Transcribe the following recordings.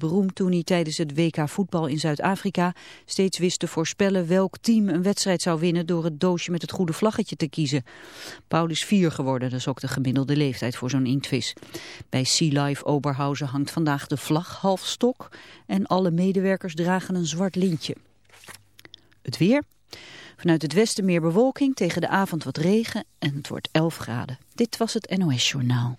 Beroemd toen hij tijdens het WK voetbal in Zuid-Afrika steeds wist te voorspellen welk team een wedstrijd zou winnen door het doosje met het goede vlaggetje te kiezen. Paul is vier geworden, dat is ook de gemiddelde leeftijd voor zo'n inktvis. Bij Sea Life Oberhausen hangt vandaag de vlag half stok en alle medewerkers dragen een zwart lintje. Het weer... Vanuit het westen meer bewolking, tegen de avond wat regen en het wordt 11 graden. Dit was het NOS Journaal.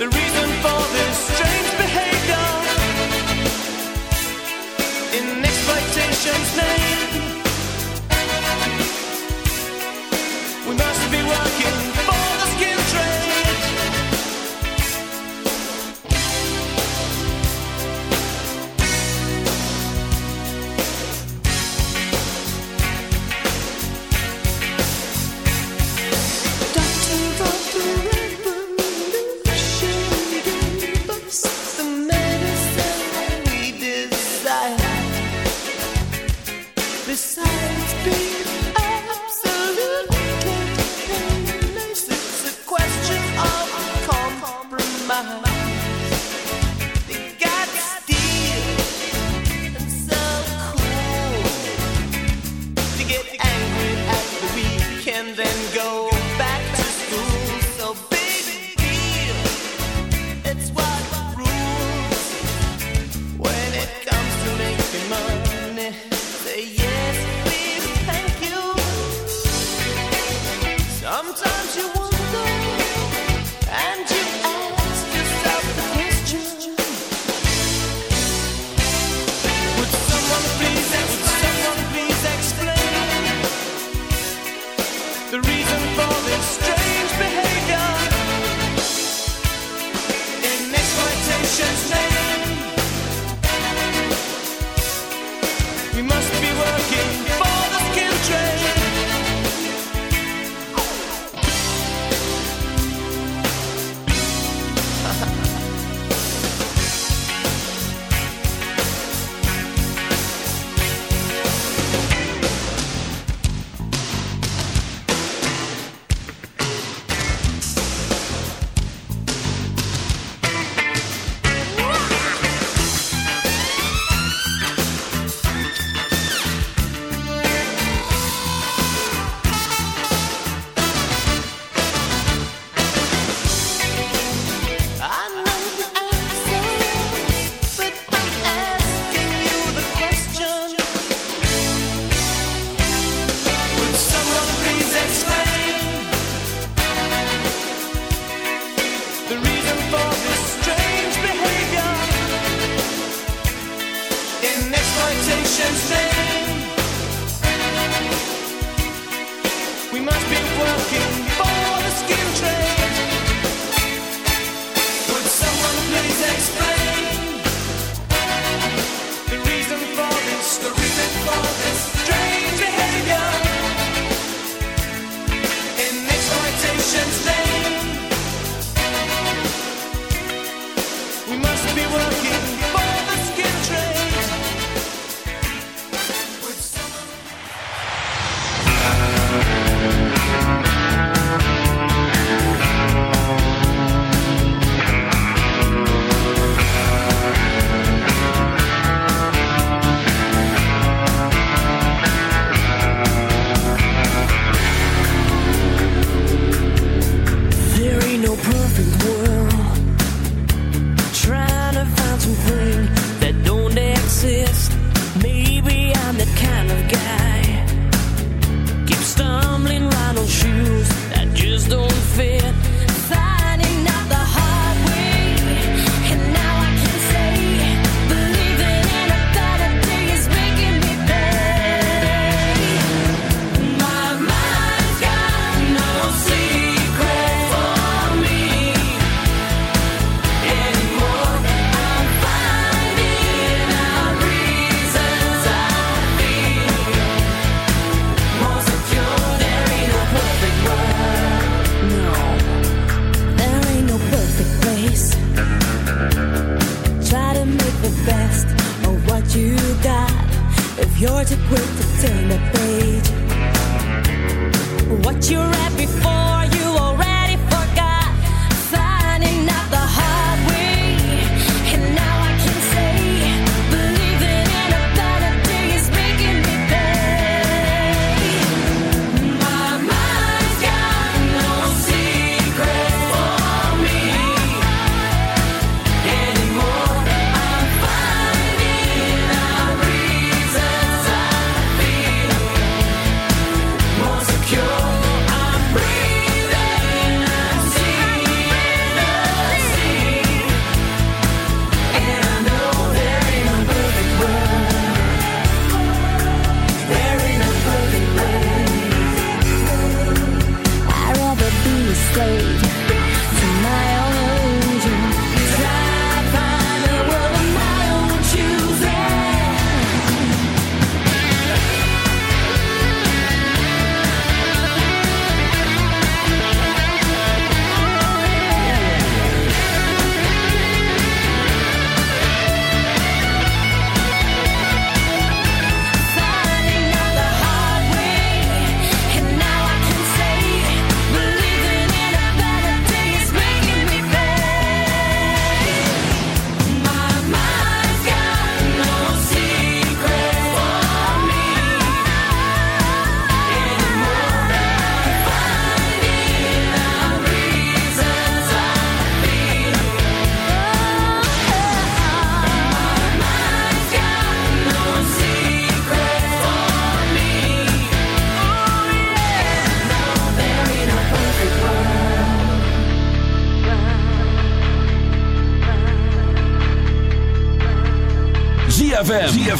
The reason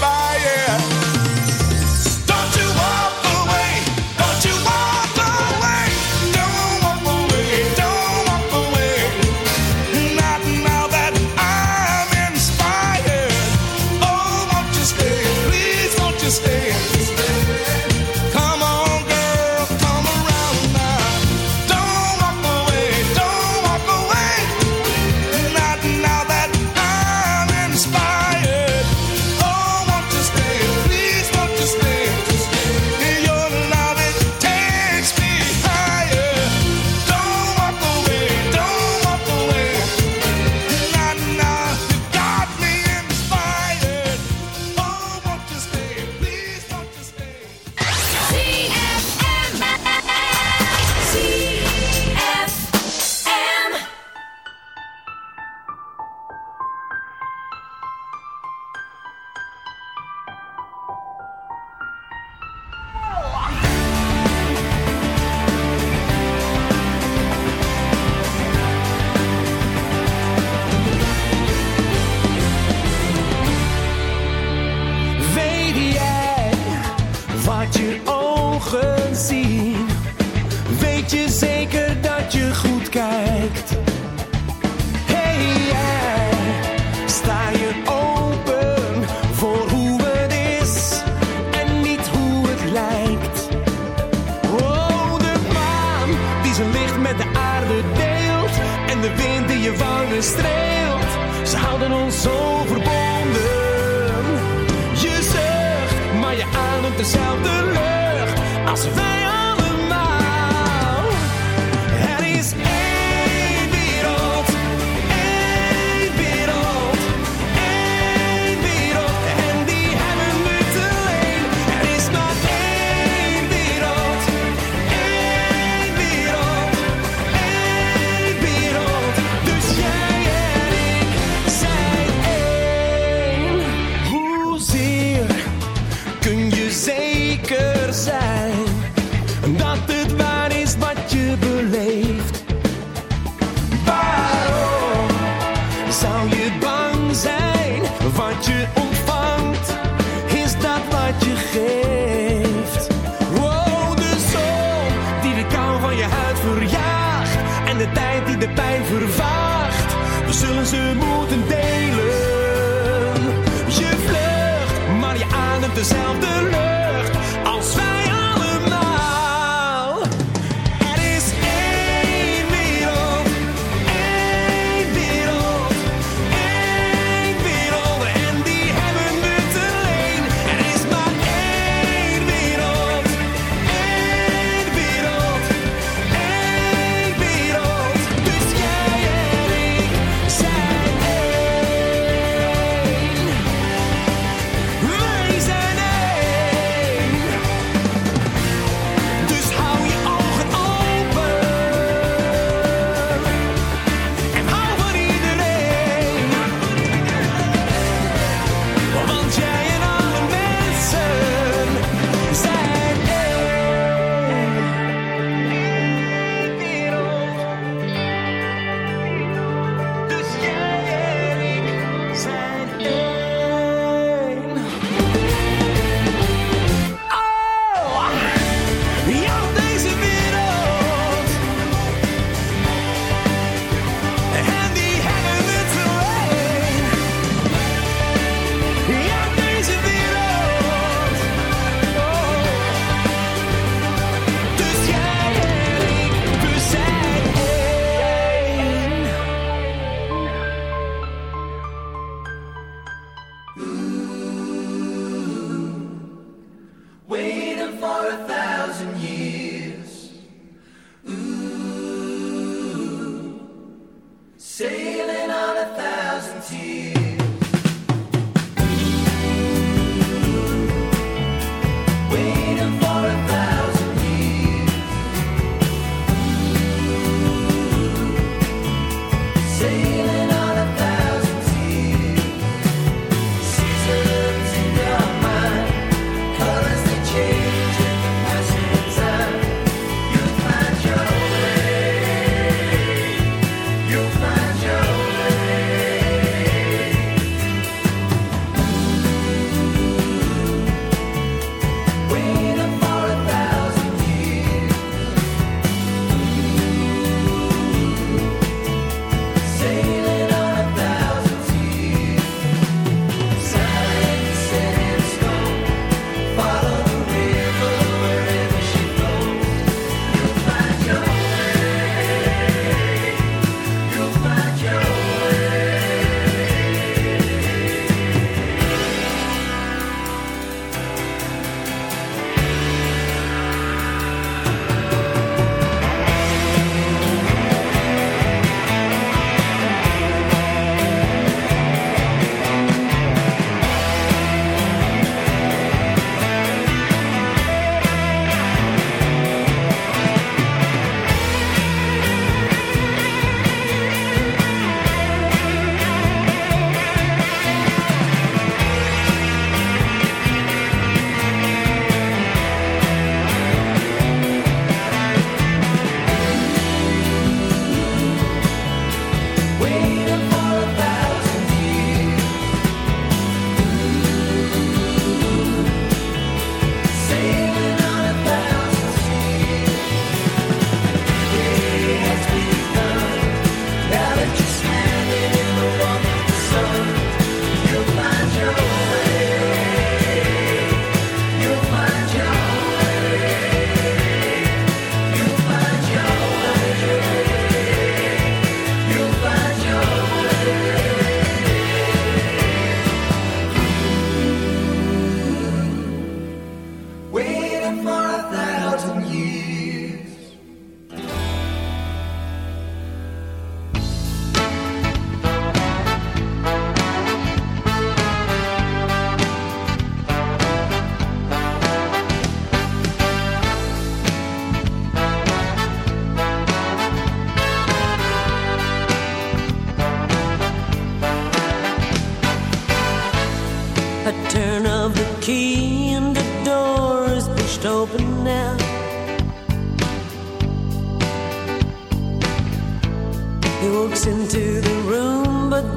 fire. deelt en de wind die je wangen streelt. Ze houden ons zo verbonden. Je zegt maar je ademt dezelfde lucht als wij.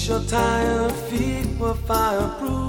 Wish your tired feet were fireproof.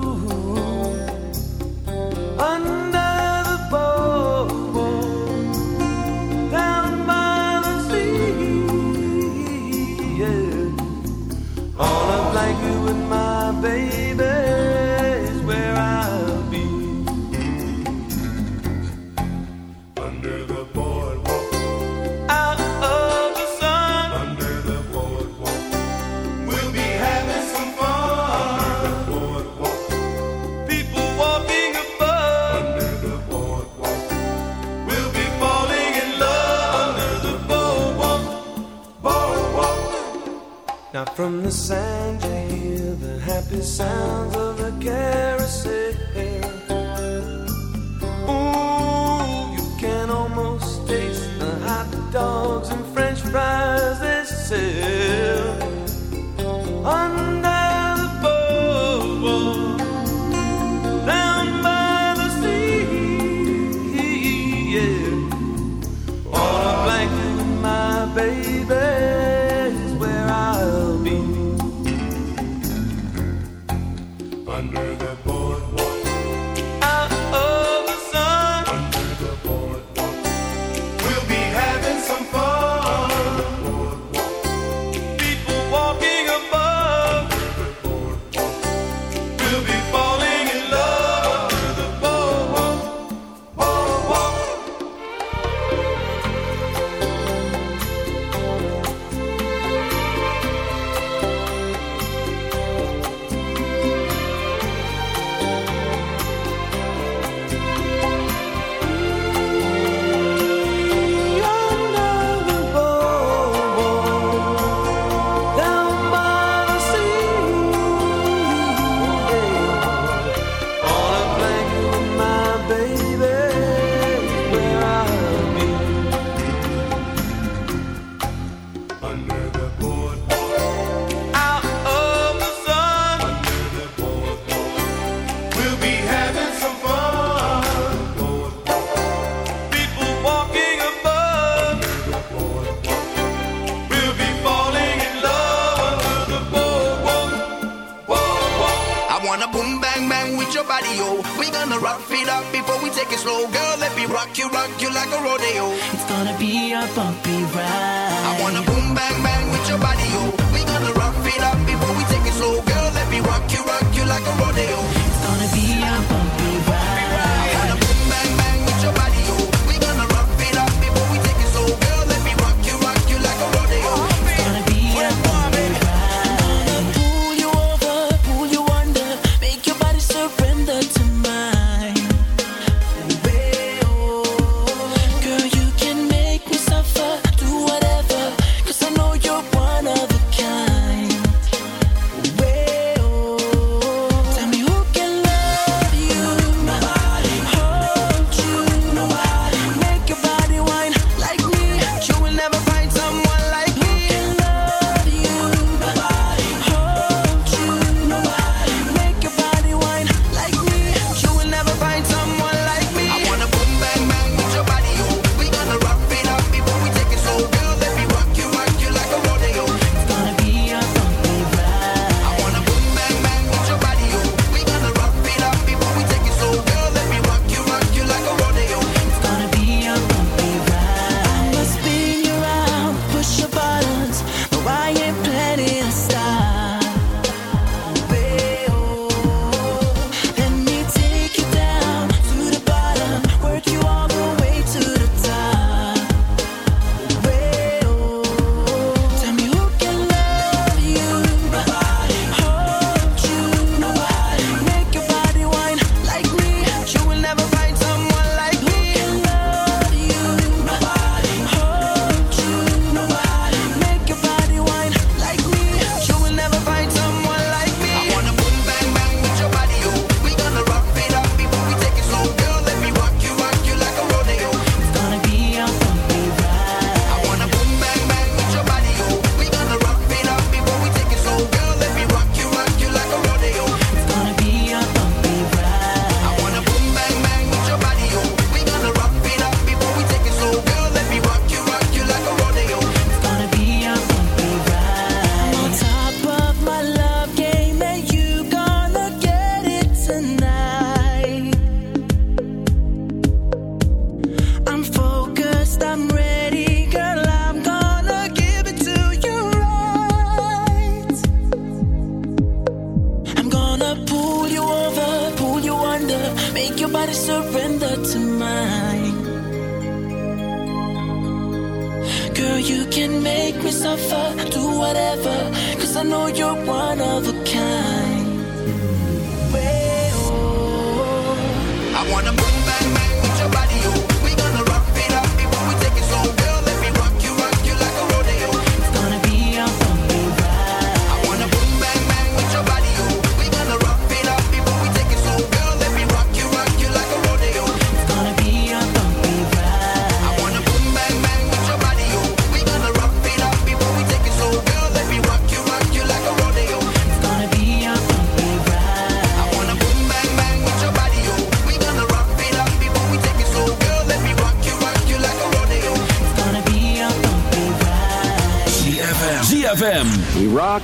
The boardwalk.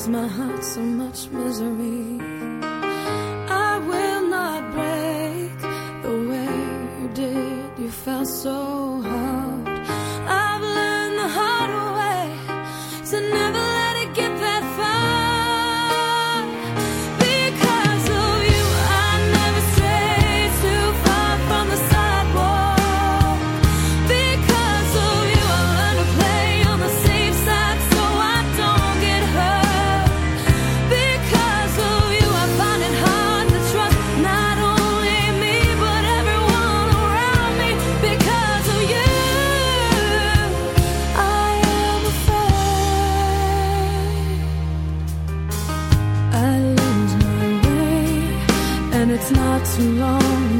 caused my heart so much misery. not too long.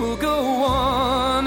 will go on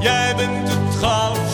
Jij bent het goudste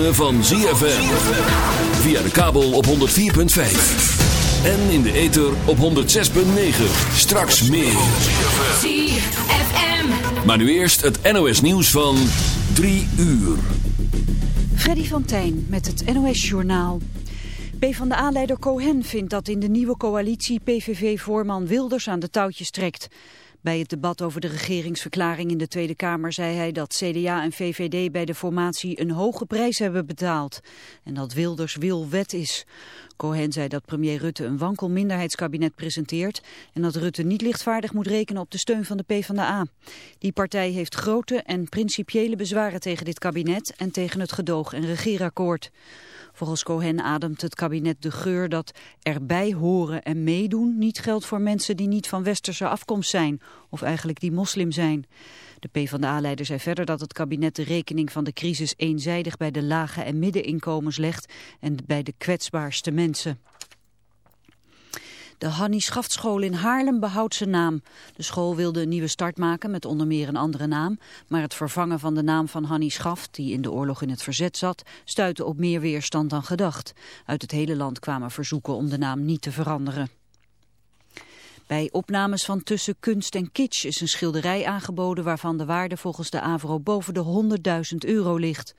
ritme van ZFM. Via de kabel op 104.5. En in de ether op 106.9. Straks meer. ZFM. Maar nu eerst het NOS nieuws van 3 uur. Freddy van Tijn met het NOS-journaal. PvdA-leider Cohen vindt dat in de nieuwe coalitie PVV-voorman Wilders aan de touwtjes trekt. Bij het debat over de regeringsverklaring in de Tweede Kamer zei hij dat CDA en VVD bij de formatie een hoge prijs hebben betaald. En dat Wilders wil wet is. Cohen zei dat premier Rutte een wankel minderheidskabinet presenteert en dat Rutte niet lichtvaardig moet rekenen op de steun van de PvdA. Die partij heeft grote en principiële bezwaren tegen dit kabinet en tegen het gedoog- en regeerakkoord. Volgens Cohen ademt het kabinet de geur dat erbij horen en meedoen niet geldt voor mensen die niet van westerse afkomst zijn, of eigenlijk die moslim zijn. De PvdA-leider zei verder dat het kabinet de rekening van de crisis eenzijdig bij de lage en middeninkomens legt en bij de kwetsbaarste mensen. De Hannie Schaftschool in Haarlem behoudt zijn naam. De school wilde een nieuwe start maken met onder meer een andere naam. Maar het vervangen van de naam van Hannie Schaft, die in de oorlog in het verzet zat, stuitte op meer weerstand dan gedacht. Uit het hele land kwamen verzoeken om de naam niet te veranderen. Bij opnames van Tussen Kunst en Kitsch is een schilderij aangeboden waarvan de waarde volgens de AVRO boven de 100.000 euro ligt.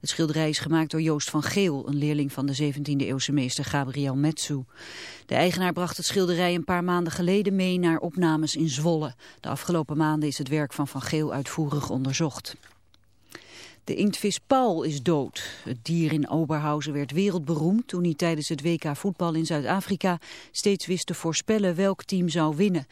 Het schilderij is gemaakt door Joost van Geel, een leerling van de 17e eeuwse meester Gabriel Metsu. De eigenaar bracht het schilderij een paar maanden geleden mee naar opnames in Zwolle. De afgelopen maanden is het werk van Van Geel uitvoerig onderzocht. De inktvis Paul is dood. Het dier in Oberhausen werd wereldberoemd toen hij tijdens het WK voetbal in Zuid-Afrika steeds wist te voorspellen welk team zou winnen.